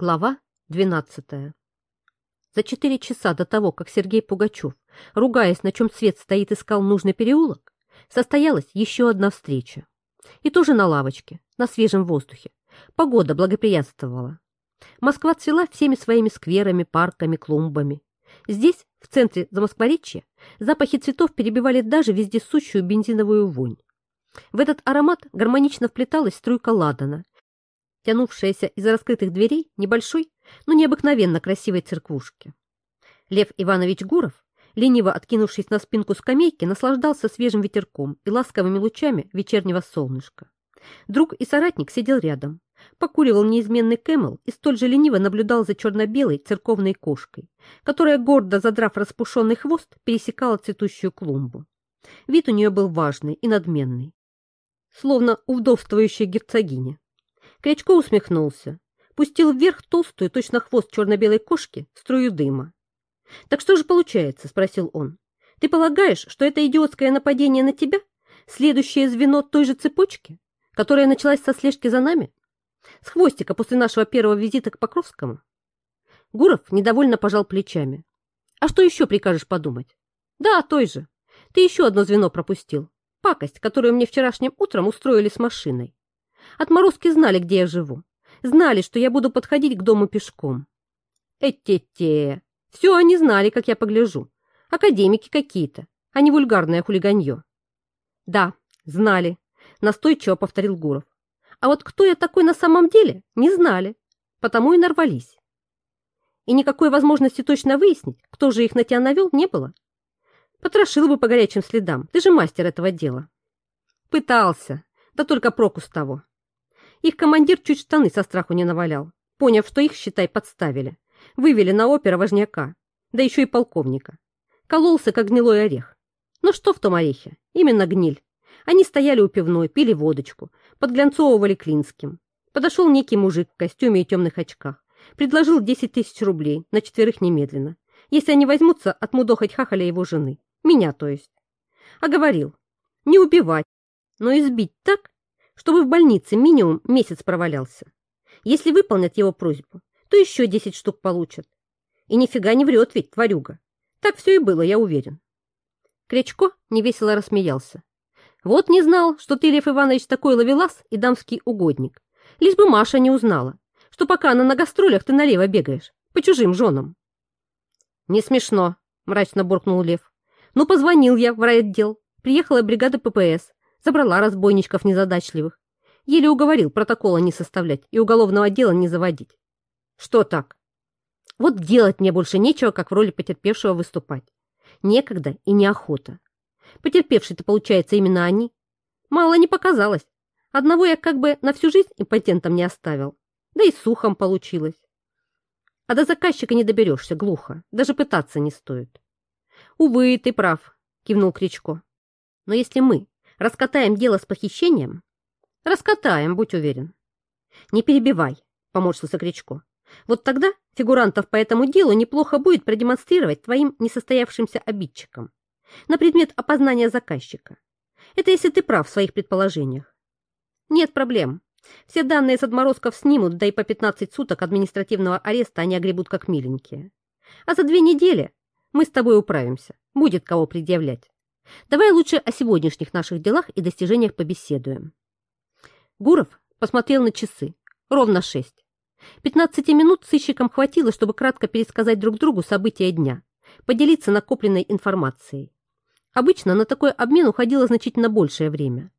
Глава 12. За четыре часа до того, как Сергей Пугачев, ругаясь, на чем свет стоит, искал нужный переулок, состоялась еще одна встреча. И тоже на лавочке, на свежем воздухе. Погода благоприятствовала. Москва цвела всеми своими скверами, парками, клумбами. Здесь, в центре Замоскворечья, запахи цветов перебивали даже вездесущую бензиновую вонь. В этот аромат гармонично вплеталась струйка ладана, тянувшаяся из раскрытых дверей небольшой, но необыкновенно красивой церквушки. Лев Иванович Гуров, лениво откинувшись на спинку скамейки, наслаждался свежим ветерком и ласковыми лучами вечернего солнышка. Друг и соратник сидел рядом, покуривал неизменный кэмел и столь же лениво наблюдал за черно-белой церковной кошкой, которая, гордо задрав распушенный хвост, пересекала цветущую клумбу. Вид у нее был важный и надменный, словно у вдовствующей герцогини. Крячко усмехнулся, пустил вверх толстую, точно хвост черно-белой кошки, струю дыма. «Так что же получается?» — спросил он. «Ты полагаешь, что это идиотское нападение на тебя — следующее звено той же цепочки, которая началась со слежки за нами? С хвостика после нашего первого визита к Покровскому?» Гуров недовольно пожал плечами. «А что еще прикажешь подумать?» «Да, той же. Ты еще одно звено пропустил. Пакость, которую мне вчерашним утром устроили с машиной. Отморозки знали, где я живу. Знали, что я буду подходить к дому пешком. Эте-те. Все они знали, как я погляжу. Академики какие-то, а не вульгарное хулиганье. Да, знали, настойчиво повторил Гуров. А вот кто я такой на самом деле, не знали, потому и нарвались. И никакой возможности точно выяснить, кто же их на тебя навел, не было. Потрошил бы по горячим следам, ты же мастер этого дела. Пытался, да только проку с того. Их командир чуть штаны со страху не навалял, поняв, что их, считай, подставили. Вывели на опера важняка, да еще и полковника. Кололся, как гнилой орех. Ну что в том орехе? Именно гниль. Они стояли у пивной, пили водочку, подглянцовывали Клинским. Подошел некий мужик в костюме и темных очках. Предложил 10 тысяч рублей на четверых немедленно, если они возьмутся отмудохать хахаля его жены. Меня, то есть. А говорил, не убивать, но избить так, чтобы в больнице минимум месяц провалялся. Если выполнят его просьбу, то еще 10 штук получат. И нифига не врет ведь, тварюга. Так все и было, я уверен. Крячко невесело рассмеялся. Вот не знал, что ты, Лев Иванович, такой ловелас и дамский угодник. Лишь бы Маша не узнала, что пока она на гастролях, ты налево бегаешь, по чужим женам. Не смешно, мрачно буркнул Лев. Ну, позвонил я в райотдел. Приехала бригада ППС. Забрала разбойничков незадачливых. Еле уговорил протокола не составлять и уголовного дела не заводить. Что так? Вот делать мне больше нечего, как в роли потерпевшего выступать. Некогда и неохота. Потерпевшие-то, получается, именно они. Мало не показалось. Одного я как бы на всю жизнь импотентом не оставил. Да и сухом получилось. А до заказчика не доберешься, глухо. Даже пытаться не стоит. Увы, ты прав, кивнул Кричко. Но если мы Раскатаем дело с похищением? Раскатаем, будь уверен. Не перебивай, поморщился Кричко. Вот тогда фигурантов по этому делу неплохо будет продемонстрировать твоим несостоявшимся обидчикам на предмет опознания заказчика. Это если ты прав в своих предположениях. Нет проблем. Все данные с отморозков снимут, да и по 15 суток административного ареста они огребут как миленькие. А за две недели мы с тобой управимся. Будет кого предъявлять. Давай лучше о сегодняшних наших делах и достижениях побеседуем. Гуров посмотрел на часы. Ровно шесть. Пятнадцати минут сыщикам хватило, чтобы кратко пересказать друг другу события дня, поделиться накопленной информацией. Обычно на такой обмен уходило значительно большее время.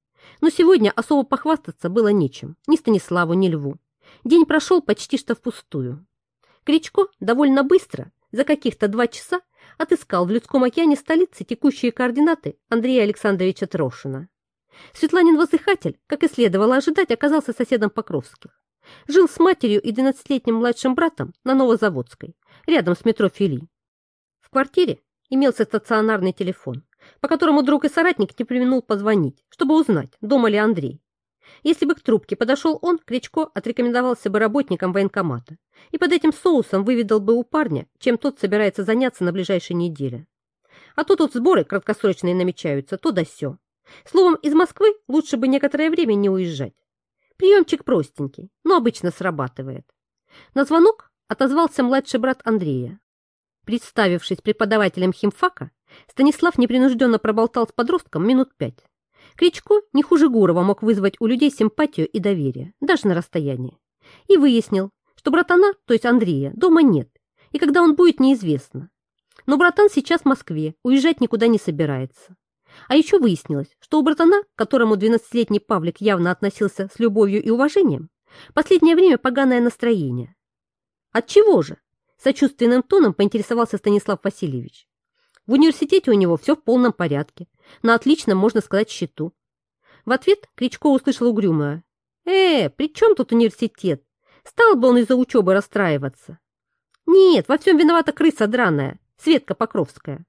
Но сегодня особо похвастаться было нечем, ни Станиславу, ни Льву. День прошел почти что впустую. Кричко довольно быстро, за каких-то два часа, отыскал в людском океане столицы текущие координаты Андрея Александровича Трошина. Светланин воздыхатель, как и следовало ожидать, оказался соседом Покровских. Жил с матерью и 12-летним младшим братом на Новозаводской, рядом с метро Фили. В квартире имелся стационарный телефон, по которому друг и соратник не применул позвонить, чтобы узнать, дома ли Андрей. Если бы к трубке подошел он, Кричко отрекомендовался бы работникам военкомата и под этим соусом выведал бы у парня, чем тот собирается заняться на ближайшей неделе. А то тут сборы краткосрочные намечаются, то да сё. Словом, из Москвы лучше бы некоторое время не уезжать. Приемчик простенький, но обычно срабатывает. На звонок отозвался младший брат Андрея. Представившись преподавателем химфака, Станислав непринужденно проболтал с подростком минут пять. Кричко не хуже Гурова мог вызвать у людей симпатию и доверие, даже на расстоянии. И выяснил, что братана, то есть Андрея, дома нет, и когда он будет, неизвестно. Но братан сейчас в Москве, уезжать никуда не собирается. А еще выяснилось, что у братана, к которому 12-летний Павлик явно относился с любовью и уважением, последнее время поганое настроение. От чего же? Сочувственным тоном поинтересовался Станислав Васильевич. В университете у него все в полном порядке, на отличном, можно сказать, счету. В ответ Кричко услышал угрюмое. «Э, при чем тут университет? Стал бы он из-за учебы расстраиваться?» «Нет, во всем виновата крыса драная, Светка Покровская.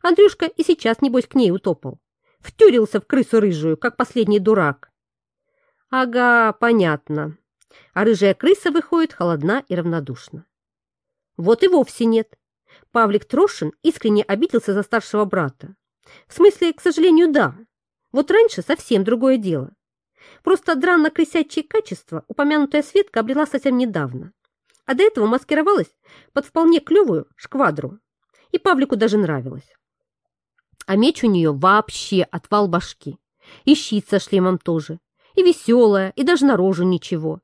Андрюшка и сейчас, небось, к ней утопал. Втюрился в крысу рыжую, как последний дурак». «Ага, понятно. А рыжая крыса выходит холодна и равнодушна. Вот и вовсе нет. Павлик Трошин искренне обиделся за старшего брата. В смысле, к сожалению, да. Вот раньше совсем другое дело. Просто дранно-крысячье качество упомянутая Светка обрела совсем недавно. А до этого маскировалась под вполне клевую шквадру. И Павлику даже нравилось. А меч у нее вообще отвал башки. И щит со шлемом тоже. И веселая, и даже на рожу ничего.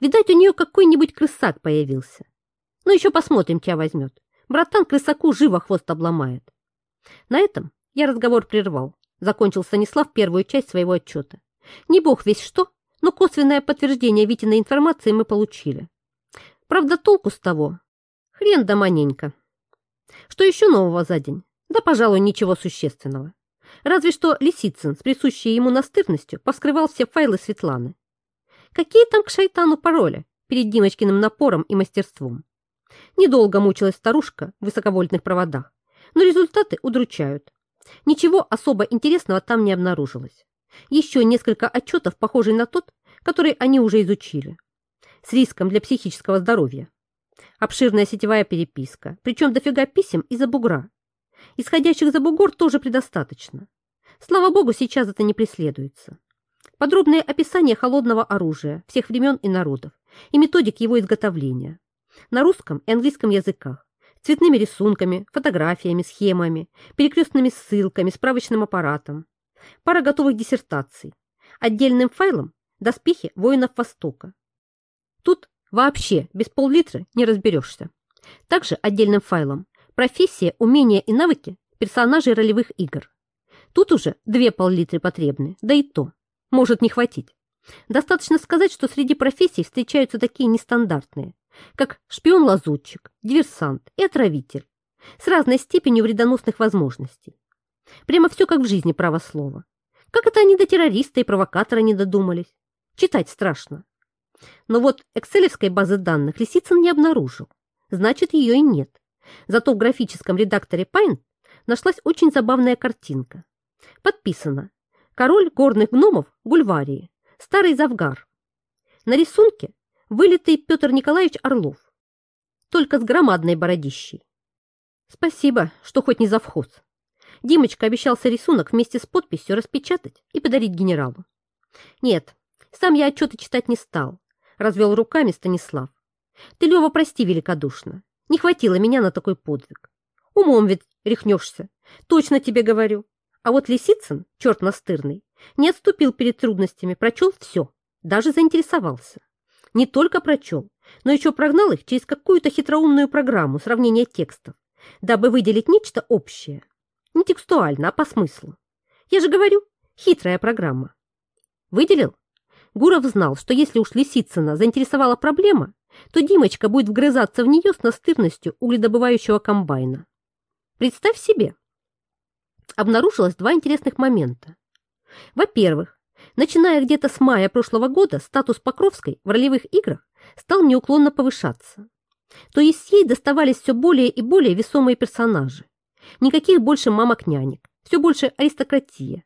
Видать, у нее какой-нибудь крысак появился. Ну, еще посмотрим, тебя возьмет. Братан крысаку живо хвост обломает. На этом я разговор прервал. Закончил Станислав первую часть своего отчета. Не бог весь что, но косвенное подтверждение Витиной информации мы получили. Правда, толку с того. Хрен да маненько. Что еще нового за день? Да, пожалуй, ничего существенного. Разве что Лисицын с присущей ему настырностью повскрывал все файлы Светланы. Какие там к шайтану пароли перед Димочкиным напором и мастерством? Недолго мучилась старушка в высоковольтных проводах, но результаты удручают. Ничего особо интересного там не обнаружилось. Еще несколько отчетов, похожий на тот, который они уже изучили. С риском для психического здоровья. Обширная сетевая переписка, причем дофига писем из-за бугра. Исходящих за бугор тоже предостаточно. Слава богу, сейчас это не преследуется. Подробное описание холодного оружия всех времен и народов и методик его изготовления на русском и английском языках, цветными рисунками, фотографиями, схемами, перекрестными ссылками, справочным аппаратом, пара готовых диссертаций, отдельным файлом доспехи воинов Востока. Тут вообще без пол-литра не разберешься. Также отдельным файлом профессия, умения и навыки персонажей ролевых игр. Тут уже две пол-литры потребны, да и то. Может не хватить. Достаточно сказать, что среди профессий встречаются такие нестандартные, как шпион-лазутчик, диверсант и отравитель, с разной степенью вредоносных возможностей. Прямо все как в жизни право слова. Как это они до террориста и провокатора не додумались? Читать страшно. Но вот экселевской базы данных Лисицын не обнаружил. Значит, ее и нет. Зато в графическом редакторе Paint нашлась очень забавная картинка. Подписано «Король горных гномов Гульварии, старый Завгар». На рисунке вылитый Петр Николаевич Орлов, только с громадной бородищей. Спасибо, что хоть не завхоз. Димочка обещался рисунок вместе с подписью распечатать и подарить генералу. Нет, сам я отчеты читать не стал, развел руками Станислав. Ты, Лева, прости великодушно. Не хватило меня на такой подвиг. Умом ведь рехнешься, точно тебе говорю. А вот Лисицын, черт настырный, не отступил перед трудностями, прочел все, даже заинтересовался не только прочел, но еще прогнал их через какую-то хитроумную программу сравнения текстов, дабы выделить нечто общее. Не текстуально, а по смыслу. Я же говорю, хитрая программа. Выделил? Гуров знал, что если уж Лисицына заинтересовала проблема, то Димочка будет вгрызаться в нее с настырностью угледобывающего комбайна. Представь себе. Обнаружилось два интересных момента. Во-первых, Начиная где-то с мая прошлого года, статус Покровской в ролевых играх стал неуклонно повышаться. То есть ей доставались все более и более весомые персонажи. Никаких больше мамок-нянек, все больше аристократия.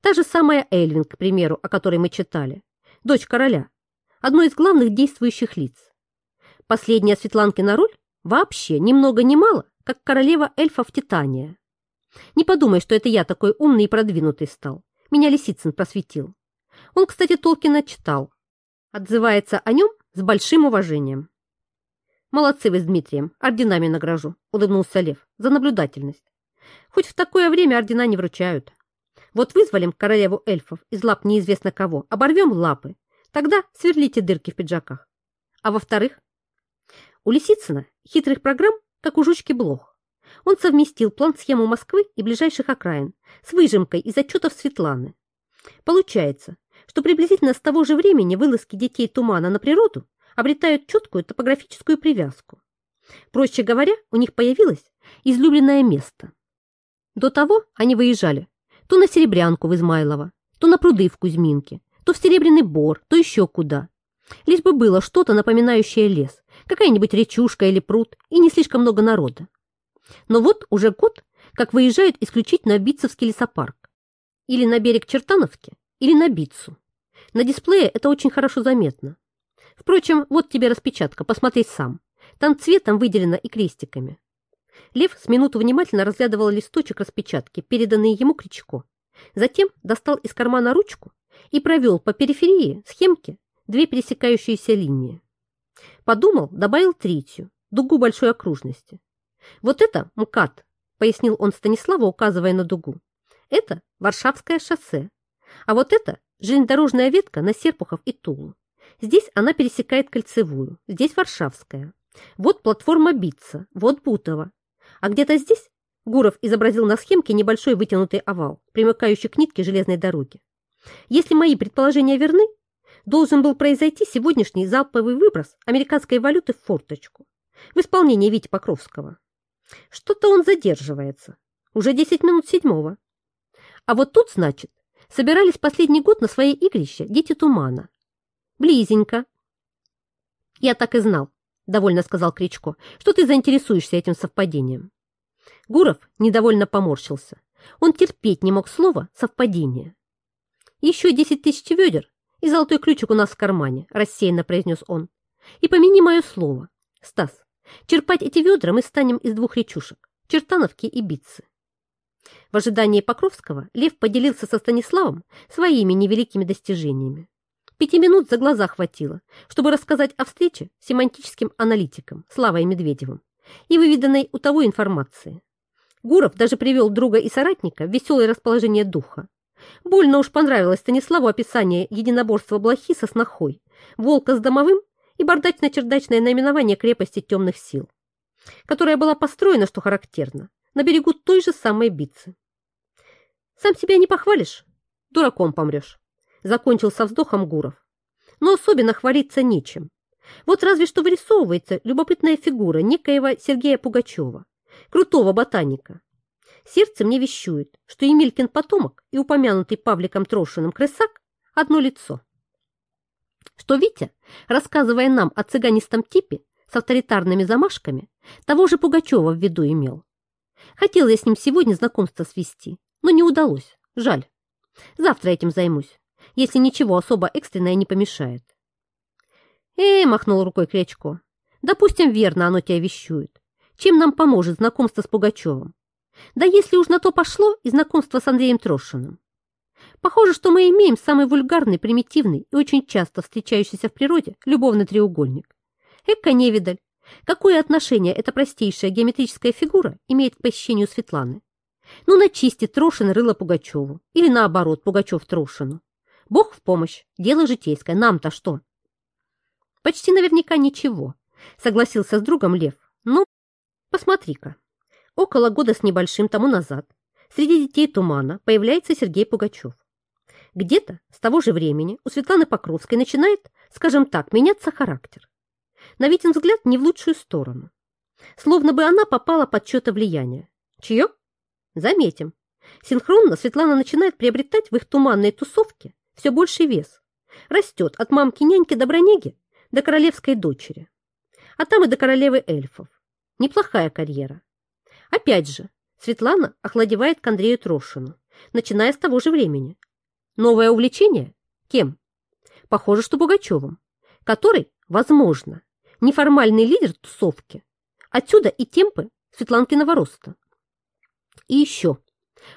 Та же самая Эльвин, к примеру, о которой мы читали, дочь короля, одно из главных действующих лиц. Последняя Светланкина роль вообще ни много ни мало, как королева эльфов Титания. Не подумай, что это я такой умный и продвинутый стал. Меня Лисицын просветил. Он, кстати, Толкина читал. Отзывается о нем с большим уважением. Молодцы вы с Дмитрием, орденами награжу, улыбнулся Лев, за наблюдательность. Хоть в такое время ордена не вручают. Вот вызволим королеву эльфов из лап неизвестно кого, оборвем лапы, тогда сверлите дырки в пиджаках. А во-вторых, у Лисицына хитрых программ, как у жучки блох. Он совместил план-схему Москвы и ближайших окраин с выжимкой из отчетов Светланы. Получается, что приблизительно с того же времени вылазки детей тумана на природу обретают четкую топографическую привязку. Проще говоря, у них появилось излюбленное место. До того они выезжали то на Серебрянку в Измайлово, то на пруды в Кузьминке, то в Серебряный Бор, то еще куда. Лишь бы было что-то напоминающее лес, какая-нибудь речушка или пруд, и не слишком много народа. Но вот уже год, как выезжают исключительно в Битцевский лесопарк. Или на берег Чертановки, или на Битцу. На дисплее это очень хорошо заметно. Впрочем, вот тебе распечатка, посмотри сам. Там цветом выделено и крестиками. Лев с минуту внимательно разглядывал листочек распечатки, переданный ему Кричко. Затем достал из кармана ручку и провел по периферии схемки две пересекающиеся линии. Подумал, добавил третью, дугу большой окружности. Вот это МКАД, пояснил он Станиславу, указывая на дугу. Это Варшавское шоссе. А вот это железнодорожная ветка на Серпухов и Тулу. Здесь она пересекает Кольцевую, здесь Варшавская. Вот платформа Битца, вот Бутово. А где-то здесь Гуров изобразил на схемке небольшой вытянутый овал, примыкающий к нитке железной дороги. Если мои предположения верны, должен был произойти сегодняшний залповый выброс американской валюты в форточку в исполнении Вити Покровского. Что-то он задерживается. Уже 10 минут седьмого. А вот тут, значит, собирались последний год на свои игрища дети Тумана. Близенько. Я так и знал, довольно сказал Кричко, что ты заинтересуешься этим совпадением. Гуров недовольно поморщился. Он терпеть не мог слова «совпадение». «Еще десять тысяч ведер, и золотой ключик у нас в кармане», рассеянно произнес он. «И помяни мое слово. Стас, черпать эти ведра мы станем из двух речушек – Чертановки и Битцы. В ожидании Покровского Лев поделился со Станиславом своими невеликими достижениями. Пяти минут за глаза хватило, чтобы рассказать о встрече с семантическим аналитиком Славой Медведевым и выведанной у того информации. Гуров даже привел друга и соратника в веселое расположение духа. Больно уж понравилось Станиславу описание единоборства блохи со снохой, волка с домовым и бардачно-чердачное наименование крепости темных сил, которая была построена, что характерно, на берегу той же самой Бицы. Сам себя не похвалишь, дураком помрешь. Закончил со вздохом Гуров. Но особенно хвалиться нечем. Вот разве что вырисовывается любопытная фигура некоего Сергея Пугачева, крутого ботаника. Сердце мне вещует, что Емелькин потомок и упомянутый Павликом Трошиным крысак – одно лицо. Что Витя, рассказывая нам о цыганистом типе с авторитарными замашками, того же Пугачева в виду имел. Хотел я с ним сегодня знакомство свести, но не удалось. Жаль. Завтра этим займусь, если ничего особо экстренное не помешает. Эй, махнул рукой Крячко. Допустим, верно оно тебя вещует. Чем нам поможет знакомство с Пугачевым? Да если уж на то пошло и знакомство с Андреем Трошиным. Похоже, что мы имеем самый вульгарный, примитивный и очень часто встречающийся в природе любовный треугольник. Эка невидаль. Какое отношение эта простейшая геометрическая фигура имеет к посещению Светланы? Ну, начистит Трошин рыло Пугачеву. Или наоборот, Пугачев Трошину. Бог в помощь. Дело житейское. Нам-то что? Почти наверняка ничего, согласился с другом Лев. Ну, посмотри-ка. Около года с небольшим тому назад среди детей тумана появляется Сергей Пугачев. Где-то с того же времени у Светланы Покровской начинает, скажем так, меняться характер. На Витин взгляд не в лучшую сторону. Словно бы она попала под чье-то влияние. Чье? Заметим. Синхронно Светлана начинает приобретать в их туманной тусовке все больший вес. Растет от мамки-няньки до бронеги до королевской дочери. А там и до королевы эльфов. Неплохая карьера. Опять же, Светлана охладевает к Андрею Трошину, начиная с того же времени. Новое увлечение? Кем? Похоже, что Пугачевым, который, возможно, неформальный лидер тусовки. Отсюда и темпы Светланкиного роста. И еще.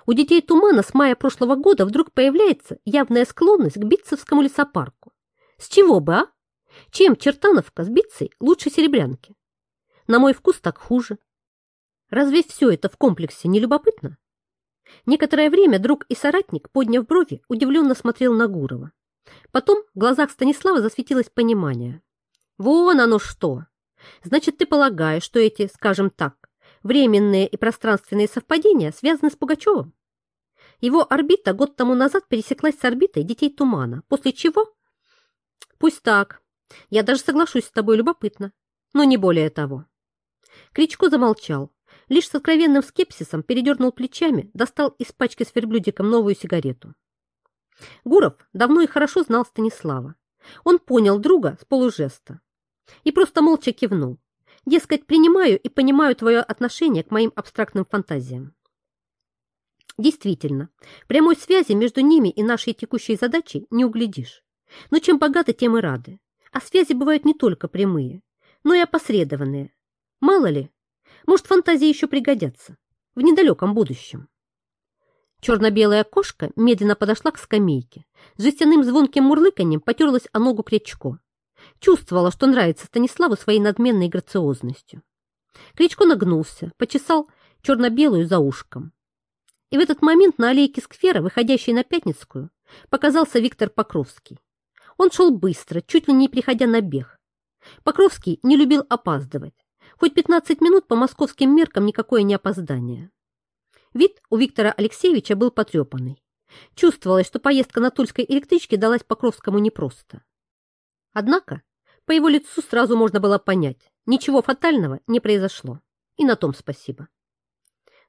У детей Тумана с мая прошлого года вдруг появляется явная склонность к Битцевскому лесопарку. С чего бы, а? Чем Чертановка с Битцей лучше Серебрянки? На мой вкус так хуже. Разве все это в комплексе не любопытно? Некоторое время друг и соратник, подняв брови, удивленно смотрел на Гурова. Потом в глазах Станислава засветилось понимание. «Вон оно что! Значит, ты полагаешь, что эти, скажем так, временные и пространственные совпадения связаны с Пугачевым?» Его орбита год тому назад пересеклась с орбитой детей Тумана, после чего... Пусть так. Я даже соглашусь с тобой любопытно, но не более того. Кричко замолчал, лишь с откровенным скепсисом передернул плечами, достал из пачки с верблюдиком новую сигарету. Гуров давно и хорошо знал Станислава. Он понял друга с полужеста и просто молча кивнул. Дескать, принимаю и понимаю твое отношение к моим абстрактным фантазиям. Действительно, прямой связи между ними и нашей текущей задачей не углядишь. Но чем богаты, тем и рады. А связи бывают не только прямые, но и опосредованные. Мало ли, может, фантазии еще пригодятся в недалеком будущем. Черно-белая кошка медленно подошла к скамейке. С жестяным звонким мурлыканьем потерлась о ногу Кречко. Чувствовала, что нравится Станиславу своей надменной грациозностью. Кричко нагнулся, почесал черно-белую за ушком. И в этот момент на аллейке сквера, выходящей на Пятницкую, показался Виктор Покровский. Он шел быстро, чуть ли не приходя на бег. Покровский не любил опаздывать. Хоть 15 минут по московским меркам никакое не опоздание. Вид у Виктора Алексеевича был потрепанный. Чувствовалось, что поездка на Тульской электричке далась Покровскому непросто. Однако по его лицу сразу можно было понять, ничего фатального не произошло. И на том спасибо.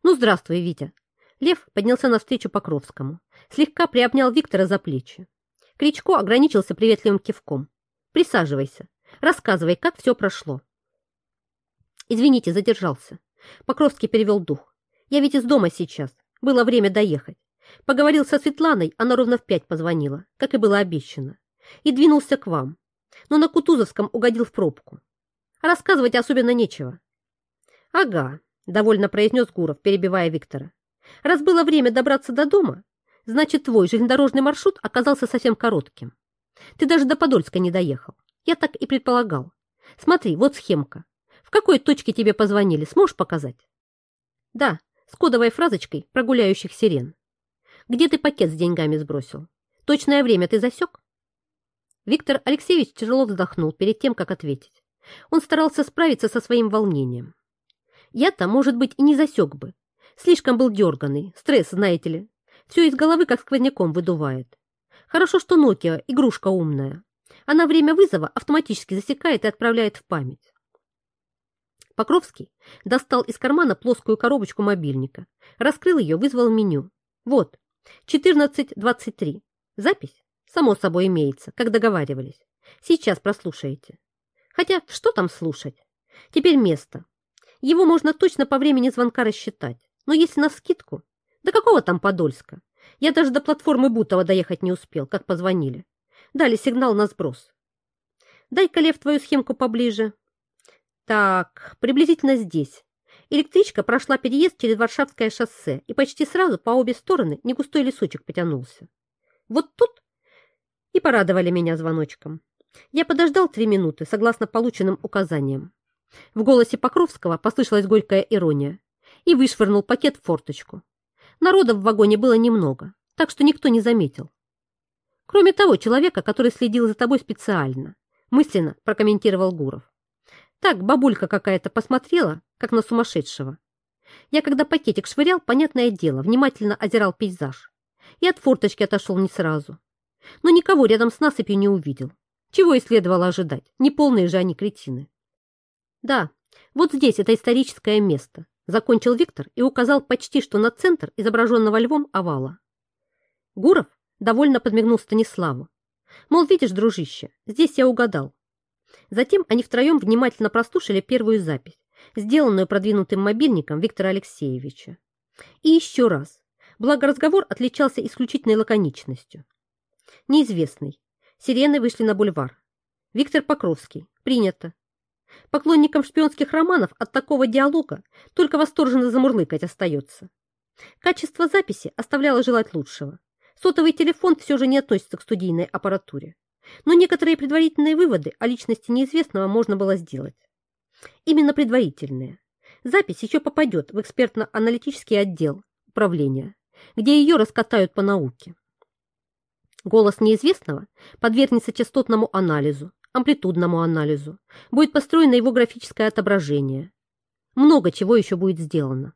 «Ну, здравствуй, Витя», Лев поднялся навстречу Покровскому, слегка приобнял Виктора за плечи. Кричко ограничился приветливым кивком. «Присаживайся, рассказывай, как все прошло». «Извините, задержался». Покровский перевел дух. «Я ведь из дома сейчас. Было время доехать. Поговорил со Светланой, она ровно в пять позвонила, как и было обещано. И двинулся к вам. Но на Кутузовском угодил в пробку. рассказывать особенно нечего». «Ага», — довольно произнес Гуров, перебивая Виктора. Раз было время добраться до дома, значит, твой железнодорожный маршрут оказался совсем коротким. Ты даже до Подольска не доехал. Я так и предполагал. Смотри, вот схемка. В какой точке тебе позвонили, сможешь показать? Да, с кодовой фразочкой прогуляющих сирен. Где ты пакет с деньгами сбросил? Точное время ты засек? Виктор Алексеевич тяжело вздохнул перед тем, как ответить. Он старался справиться со своим волнением. Я-то, может быть, и не засек бы, Слишком был дерганый. Стресс, знаете ли. Все из головы как сквозняком выдувает. Хорошо, что Nokia игрушка умная. Она время вызова автоматически засекает и отправляет в память. Покровский достал из кармана плоскую коробочку мобильника, раскрыл ее, вызвал меню. Вот, 14.23. Запись, само собой, имеется, как договаривались. Сейчас прослушаете. Хотя, что там слушать? Теперь место. Его можно точно по времени звонка рассчитать. Но если на скидку... Да какого там Подольска? Я даже до платформы Бутова доехать не успел, как позвонили. Дали сигнал на сброс. Дай-ка, Лев, твою схемку поближе. Так, приблизительно здесь. Электричка прошла переезд через Варшавское шоссе, и почти сразу по обе стороны негустой лесочек потянулся. Вот тут и порадовали меня звоночком. Я подождал три минуты, согласно полученным указаниям. В голосе Покровского послышалась горькая ирония и вышвырнул пакет в форточку. Народа в вагоне было немного, так что никто не заметил. Кроме того человека, который следил за тобой специально, мысленно прокомментировал Гуров. Так бабулька какая-то посмотрела, как на сумасшедшего. Я, когда пакетик швырял, понятное дело, внимательно озирал пейзаж. И от форточки отошел не сразу. Но никого рядом с насыпью не увидел. Чего и следовало ожидать, неполные же они кретины. Да, вот здесь это историческое место, Закончил Виктор и указал почти что на центр изображенного львом овала. Гуров довольно подмигнул Станиславу. Мол, видишь, дружище, здесь я угадал. Затем они втроем внимательно прослушали первую запись, сделанную продвинутым мобильником Виктора Алексеевича. И еще раз, благо разговор отличался исключительной лаконичностью. Неизвестный. Сирены вышли на бульвар. Виктор Покровский. Принято. Поклонникам шпионских романов от такого диалога только восторженно замурлыкать остается. Качество записи оставляло желать лучшего. Сотовый телефон все же не относится к студийной аппаратуре. Но некоторые предварительные выводы о личности неизвестного можно было сделать. Именно предварительная. Запись еще попадет в экспертно-аналитический отдел управления, где ее раскатают по науке. Голос неизвестного подвергнется частотному анализу, амплитудному анализу, будет построено его графическое отображение. Много чего еще будет сделано.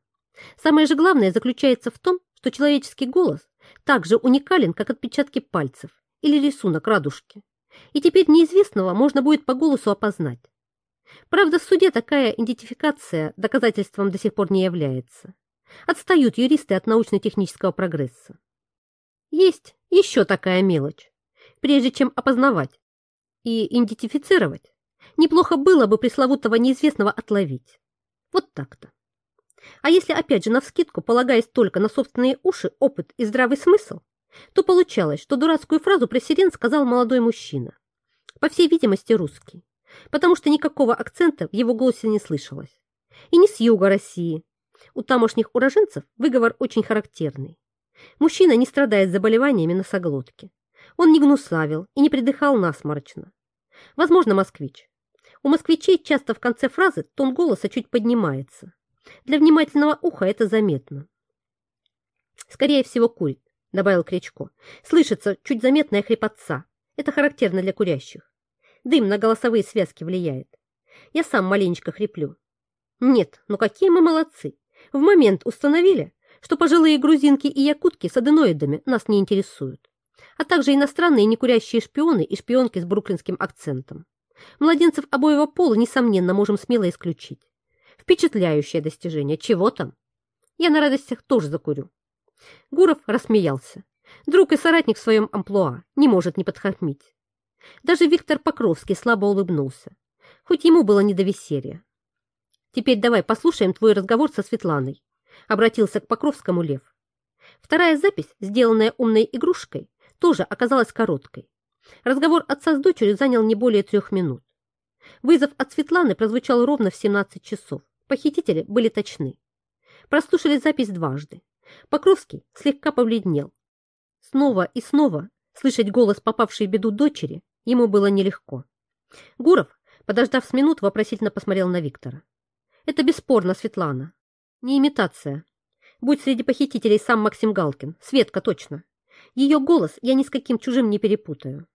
Самое же главное заключается в том, что человеческий голос так же уникален, как отпечатки пальцев или рисунок радужки. И теперь неизвестного можно будет по голосу опознать. Правда, в суде такая идентификация доказательством до сих пор не является. Отстают юристы от научно-технического прогресса. Есть еще такая мелочь. Прежде чем опознавать и идентифицировать, неплохо было бы пресловутого неизвестного отловить. Вот так-то. А если опять же навскидку, полагаясь только на собственные уши, опыт и здравый смысл, то получалось, что дурацкую фразу про сирен сказал молодой мужчина. По всей видимости, русский, потому что никакого акцента в его голосе не слышалось. И не с юга России. У тамошних уроженцев выговор очень характерный. Мужчина не страдает заболеваниями носоглотки. Он не гнусавил и не придыхал насморочно. Возможно, москвич. У москвичей часто в конце фразы тон голоса чуть поднимается. Для внимательного уха это заметно. Скорее всего, курит, добавил Кричко. Слышится чуть заметная хрипотца. Это характерно для курящих. Дым на голосовые связки влияет. Я сам маленечко хриплю. Нет, ну какие мы молодцы. В момент установили, что пожилые грузинки и якутки с аденоидами нас не интересуют, а также иностранные некурящие шпионы и шпионки с бруклинским акцентом. Младенцев обоего пола, несомненно, можем смело исключить. Впечатляющее достижение. Чего там? Я на радостях тоже закурю. Гуров рассмеялся. Друг и соратник в своем амплуа не может не подхохмить. Даже Виктор Покровский слабо улыбнулся, хоть ему было не до веселья. Теперь давай послушаем твой разговор со Светланой обратился к Покровскому Лев. Вторая запись, сделанная умной игрушкой, тоже оказалась короткой. Разговор отца с дочерью занял не более трех минут. Вызов от Светланы прозвучал ровно в 17 часов. Похитители были точны. Прослушали запись дважды. Покровский слегка побледнел. Снова и снова слышать голос попавшей в беду дочери ему было нелегко. Гуров, подождав с минут, вопросительно посмотрел на Виктора. «Это бесспорно Светлана. Не имитация. Будь среди похитителей сам Максим Галкин. Светка точно. Ее голос я ни с каким чужим не перепутаю.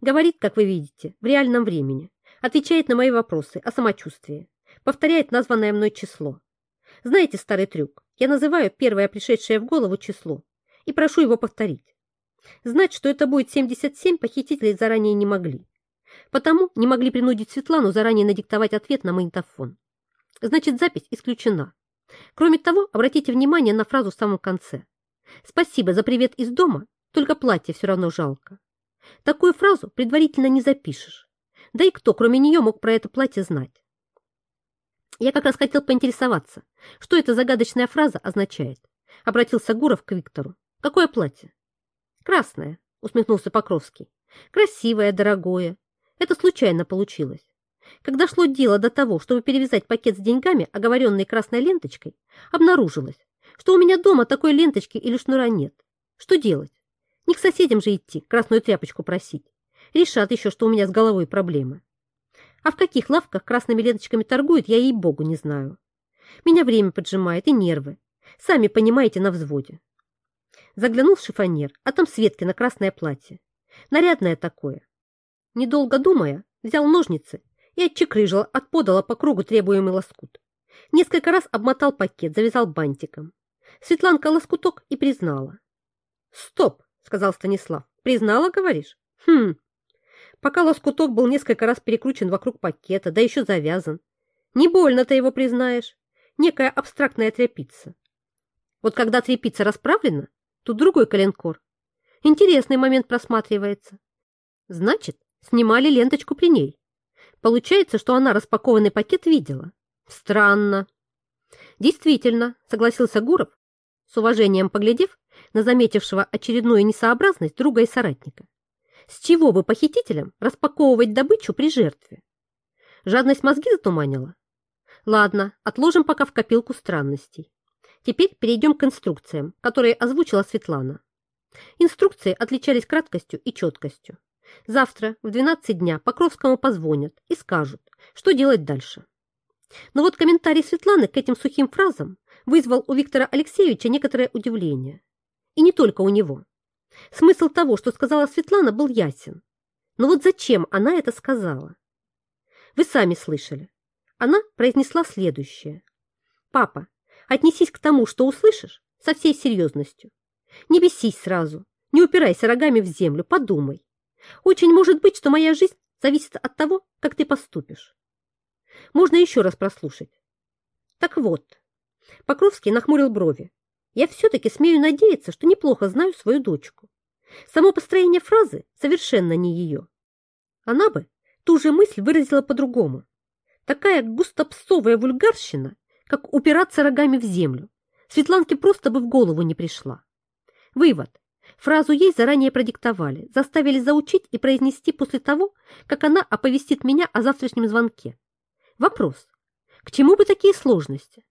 Говорит, как вы видите, в реальном времени. Отвечает на мои вопросы о самочувствии. Повторяет названное мной число. Знаете старый трюк? Я называю первое пришедшее в голову число и прошу его повторить. Знать, что это будет 77, похитители заранее не могли. Потому не могли принудить Светлану заранее надиктовать ответ на магнитофон. Значит, запись исключена. Кроме того, обратите внимание на фразу в самом конце. «Спасибо за привет из дома, только платье все равно жалко». Такую фразу предварительно не запишешь. Да и кто, кроме нее, мог про это платье знать? Я как раз хотел поинтересоваться, что эта загадочная фраза означает. Обратился Гуров к Виктору. Какое платье? Красное, усмехнулся Покровский. Красивое, дорогое. Это случайно получилось. Когда шло дело до того, чтобы перевязать пакет с деньгами, оговоренный красной ленточкой, обнаружилось, что у меня дома такой ленточки или шнура нет. Что делать? Не к соседям же идти, красную тряпочку просить. Решат еще, что у меня с головой проблемы. А в каких лавках красными ленточками торгуют, я ей-богу не знаю. Меня время поджимает и нервы. Сами понимаете, на взводе. Заглянул в шифонер, а там Светки на красное платье. Нарядное такое. Недолго думая, взял ножницы и отчекрыжил, отподала по кругу требуемый лоскут. Несколько раз обмотал пакет, завязал бантиком. Светланка лоскуток и признала. «Стоп!» — сказал Станислав. «Признала, говоришь?» «Хм!» Пока лоскуток был несколько раз перекручен вокруг пакета, да еще завязан. Не больно ты его признаешь. Некая абстрактная тряпица. Вот когда тряпица расправлена, тут другой коленкор. Интересный момент просматривается. Значит, снимали ленточку при ней. Получается, что она распакованный пакет видела. Странно. Действительно, согласился Гуров, с уважением поглядев на заметившего очередную несообразность друга и соратника. С чего бы похитителям распаковывать добычу при жертве? Жадность мозги затуманила? Ладно, отложим пока в копилку странностей. Теперь перейдем к инструкциям, которые озвучила Светлана. Инструкции отличались краткостью и четкостью. Завтра в 12 дня Покровскому позвонят и скажут, что делать дальше. Но вот комментарий Светланы к этим сухим фразам вызвал у Виктора Алексеевича некоторое удивление. И не только у него. Смысл того, что сказала Светлана, был ясен. Но вот зачем она это сказала? Вы сами слышали. Она произнесла следующее. «Папа, отнесись к тому, что услышишь, со всей серьезностью. Не бесись сразу, не упирайся рогами в землю, подумай. Очень может быть, что моя жизнь зависит от того, как ты поступишь. Можно еще раз прослушать. Так вот, Покровский нахмурил брови. Я все-таки смею надеяться, что неплохо знаю свою дочку. Само построение фразы совершенно не ее. Она бы ту же мысль выразила по-другому. Такая густопсовая вульгарщина, как упираться рогами в землю, Светланке просто бы в голову не пришла. Вывод. Фразу ей заранее продиктовали, заставили заучить и произнести после того, как она оповестит меня о завтрашнем звонке. Вопрос. К чему бы такие сложности?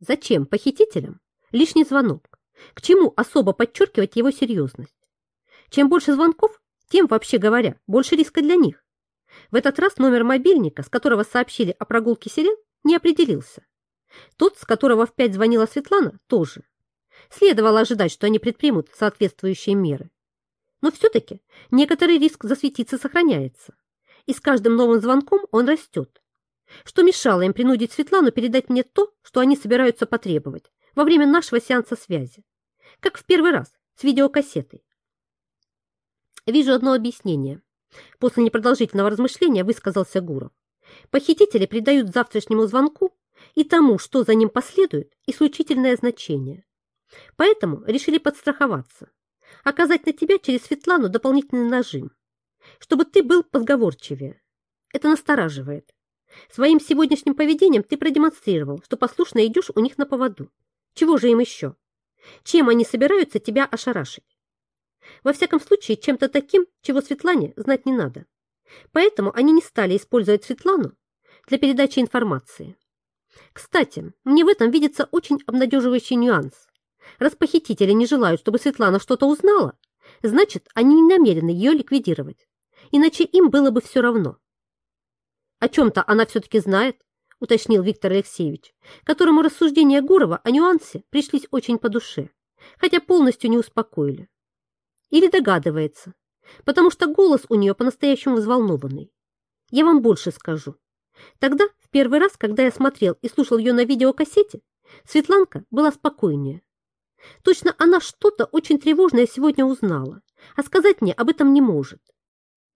Зачем похитителям лишний звонок? К чему особо подчеркивать его серьезность? Чем больше звонков, тем, вообще говоря, больше риска для них. В этот раз номер мобильника, с которого сообщили о прогулке сирен, не определился. Тот, с которого в пять звонила Светлана, тоже. Следовало ожидать, что они предпримут соответствующие меры. Но все-таки некоторый риск засветиться сохраняется. И с каждым новым звонком он растет. Что мешало им принудить Светлану передать мне то, что они собираются потребовать во время нашего сеанса связи? Как в первый раз, с видеокассетой. Вижу одно объяснение. После непродолжительного размышления высказался Гуров. Похитители придают завтрашнему звонку и тому, что за ним последует, исключительное значение. Поэтому решили подстраховаться, оказать на тебя через Светлану дополнительный нажим, чтобы ты был позговорчивее. Это настораживает. Своим сегодняшним поведением ты продемонстрировал, что послушно идешь у них на поводу. Чего же им еще? Чем они собираются тебя ошарашить? Во всяком случае, чем-то таким, чего Светлане знать не надо. Поэтому они не стали использовать Светлану для передачи информации. Кстати, мне в этом видится очень обнадеживающий нюанс. Раз похитители не желают, чтобы Светлана что-то узнала, значит, они не намерены ее ликвидировать. Иначе им было бы все равно. О чем-то она все-таки знает, уточнил Виктор Алексеевич, которому рассуждения Гурова о нюансе пришлись очень по душе, хотя полностью не успокоили. Или догадывается, потому что голос у нее по-настоящему взволнованный. Я вам больше скажу. Тогда, в первый раз, когда я смотрел и слушал ее на видеокассете, Светланка была спокойнее. Точно она что-то очень тревожное сегодня узнала, а сказать мне об этом не может.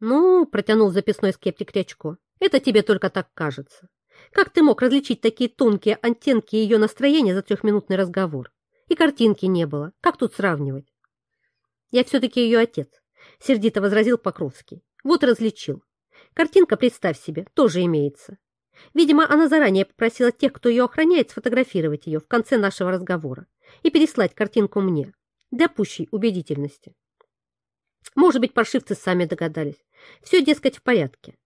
«Ну, — протянул записной скептик Рячко, — это тебе только так кажется. Как ты мог различить такие тонкие оттенки ее настроения за трехминутный разговор? И картинки не было. Как тут сравнивать? Я все-таки ее отец, — сердито возразил Покровский. Вот различил. Картинка, представь себе, тоже имеется. Видимо, она заранее попросила тех, кто ее охраняет, сфотографировать ее в конце нашего разговора и переслать картинку мне для пущей убедительности. Может быть, паршивцы сами догадались. Все, дескать, в порядке.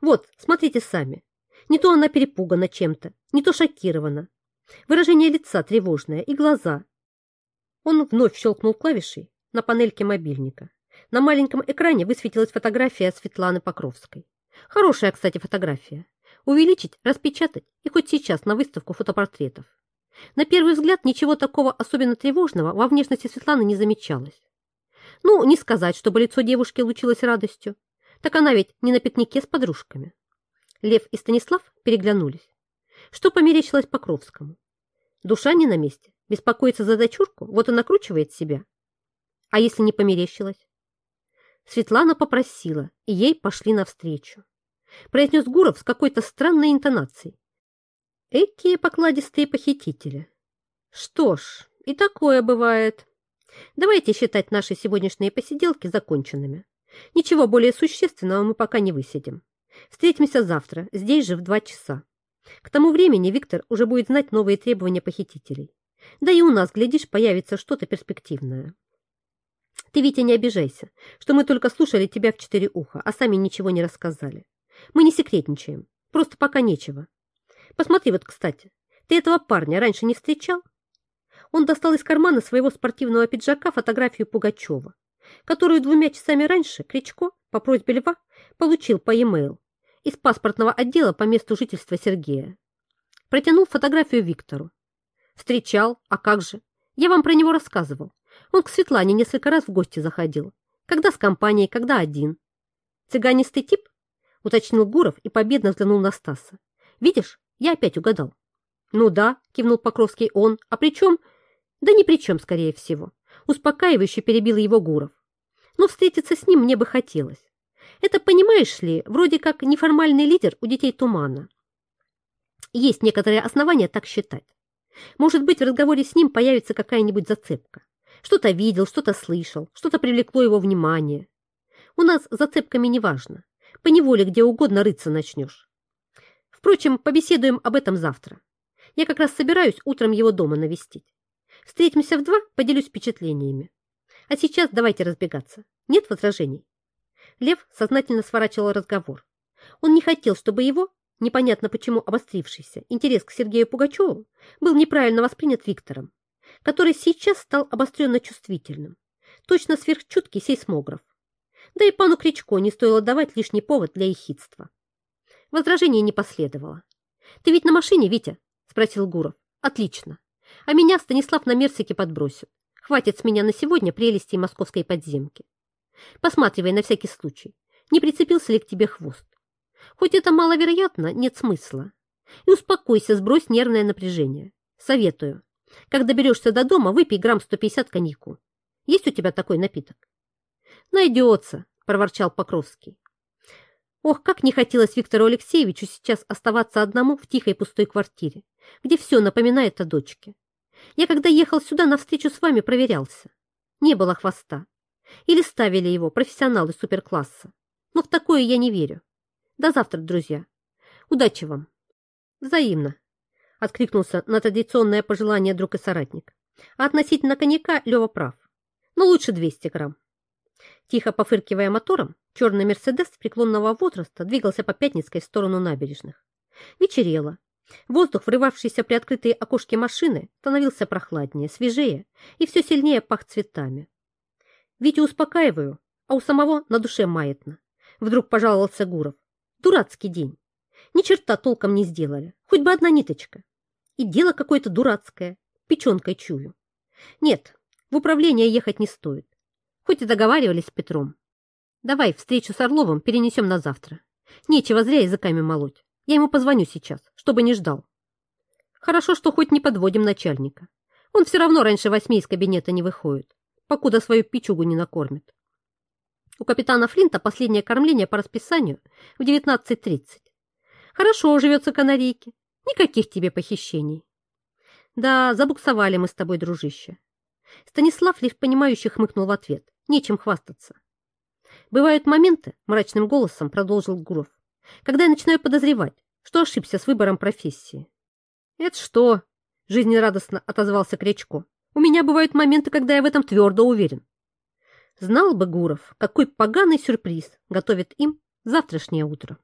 Вот, смотрите сами. Не то она перепугана чем-то, не то шокирована. Выражение лица тревожное и глаза. Он вновь щелкнул клавишей на панельке мобильника. На маленьком экране высветилась фотография Светланы Покровской. Хорошая, кстати, фотография. Увеличить, распечатать и хоть сейчас на выставку фотопортретов. На первый взгляд ничего такого особенно тревожного во внешности Светланы не замечалось. Ну, не сказать, чтобы лицо девушки лучилось радостью. Так она ведь не на пикнике с подружками. Лев и Станислав переглянулись. Что померещилось Покровскому? Душа не на месте. Беспокоится за дочурку, вот и накручивает себя. А если не померещилось? Светлана попросила, и ей пошли навстречу. Произнес Гуров с какой-то странной интонацией. Экие покладистые похитители. Что ж, и такое бывает. Давайте считать наши сегодняшние посиделки законченными. Ничего более существенного мы пока не высидим. Встретимся завтра, здесь же в два часа. К тому времени Виктор уже будет знать новые требования похитителей. Да и у нас, глядишь, появится что-то перспективное. Ты, Витя, не обижайся, что мы только слушали тебя в четыре уха, а сами ничего не рассказали. Мы не секретничаем, просто пока нечего. Посмотри вот, кстати, ты этого парня раньше не встречал? Он достал из кармана своего спортивного пиджака фотографию Пугачева, которую двумя часами раньше Кричко по просьбе Льва получил по e-mail из паспортного отдела по месту жительства Сергея. Протянул фотографию Виктору. Встречал, а как же? Я вам про него рассказывал. Он к Светлане несколько раз в гости заходил. Когда с компанией, когда один. Цыганистый тип? Уточнил Гуров и победно взглянул на Стаса. Видишь, я опять угадал. Ну да, кивнул Покровский он. А при чем? Да ни при чем, скорее всего. Успокаивающе перебил его Гуров. Но встретиться с ним мне бы хотелось. Это, понимаешь ли, вроде как неформальный лидер у детей тумана. Есть некоторые основания так считать. Может быть, в разговоре с ним появится какая-нибудь зацепка. Что-то видел, что-то слышал, что-то привлекло его внимание. У нас зацепками не важно. По неволе где угодно рыться начнешь. Впрочем, побеседуем об этом завтра. Я как раз собираюсь утром его дома навестить. Встретимся в два, поделюсь впечатлениями. А сейчас давайте разбегаться. Нет возражений? Лев сознательно сворачивал разговор. Он не хотел, чтобы его, непонятно почему обострившийся, интерес к Сергею Пугачеву был неправильно воспринят Виктором, который сейчас стал обостренно чувствительным, точно сверхчуткий сейсмограф. Да и пану Кричко не стоило давать лишний повод для ехидства. Возражения не последовало. «Ты ведь на машине, Витя?» – спросил Гуров. «Отлично. А меня Станислав на Мерсике подбросит. Хватит с меня на сегодня прелести московской подземки. Посматривай на всякий случай, не прицепился ли к тебе хвост. Хоть это маловероятно, нет смысла. И успокойся, сбрось нервное напряжение. Советую. Как доберешься до дома, выпей грамм 150 коньяку. Есть у тебя такой напиток? Найдется, проворчал Покровский. Ох, как не хотелось Виктору Алексеевичу сейчас оставаться одному в тихой пустой квартире, где все напоминает о дочке. Я, когда ехал сюда, навстречу с вами проверялся. Не было хвоста. Или ставили его профессионалы суперкласса. Но в такое я не верю. До завтра, друзья. Удачи вам. Взаимно. Откликнулся на традиционное пожелание друг и соратник. А относительно коньяка Лева прав. Но лучше 200 грамм. Тихо пофыркивая мотором, черный «Мерседес» преклонного возраста двигался по Пятницкой в сторону набережных. Вечерело. Воздух, врывавшийся при открытые окошки машины, становился прохладнее, свежее и все сильнее пах цветами. Витю успокаиваю, а у самого на душе маятно. Вдруг пожаловался Гуров. Дурацкий день. Ни черта толком не сделали. Хоть бы одна ниточка. И дело какое-то дурацкое. Печенкой чую. Нет, в управление ехать не стоит. Хоть и договаривались с Петром. Давай встречу с Орловым перенесем на завтра. Нечего зря языками молоть. Я ему позвоню сейчас, чтобы не ждал. Хорошо, что хоть не подводим начальника. Он все равно раньше восьми из кабинета не выходит покуда свою пичугу не накормит. У капитана Флинта последнее кормление по расписанию в 19.30. Хорошо живется канарейке. Никаких тебе похищений. Да, забуксовали мы с тобой, дружище. Станислав лишь понимающе хмыкнул в ответ. Нечем хвастаться. Бывают моменты, мрачным голосом продолжил Гуров, когда я начинаю подозревать, что ошибся с выбором профессии. Это что? Жизнерадостно отозвался Кречко. У меня бывают моменты, когда я в этом твердо уверен. Знал бы Гуров, какой поганый сюрприз готовит им завтрашнее утро.